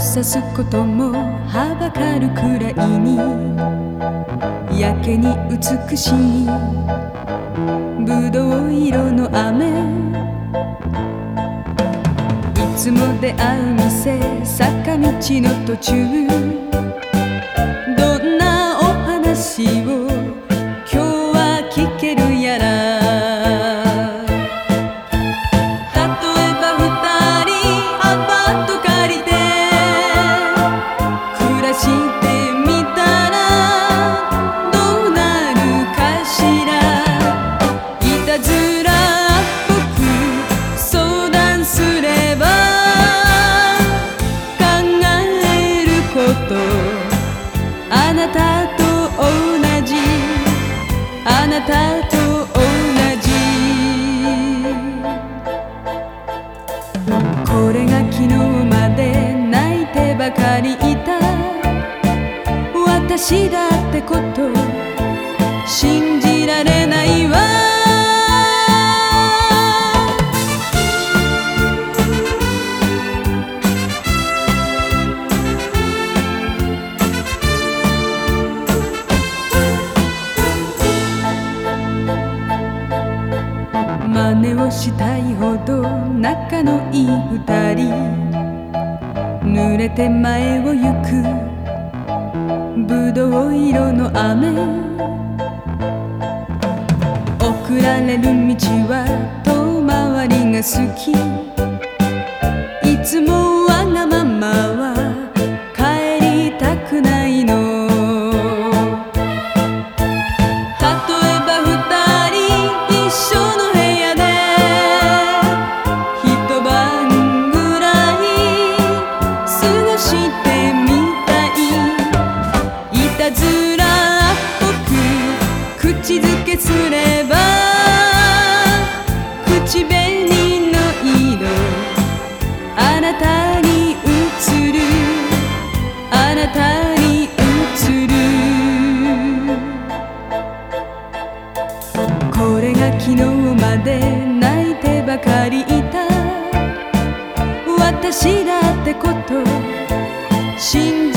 さすこともはばかるくらいにやけに美しいぶどう色の雨。いつも出会う店坂道の途中。あなたと同じ。あなたと同じ。これが昨日まで泣いてばかりいた。私だってこと。信じ真似をしたいほど仲のいい二人。濡れて前を行く。ぶどう色の雨。送られる道は遠回りが好き。いつもけすれば口紅の色あなたに映るあなたに映る。これが昨日まで泣いてばかりいた。私だってこと信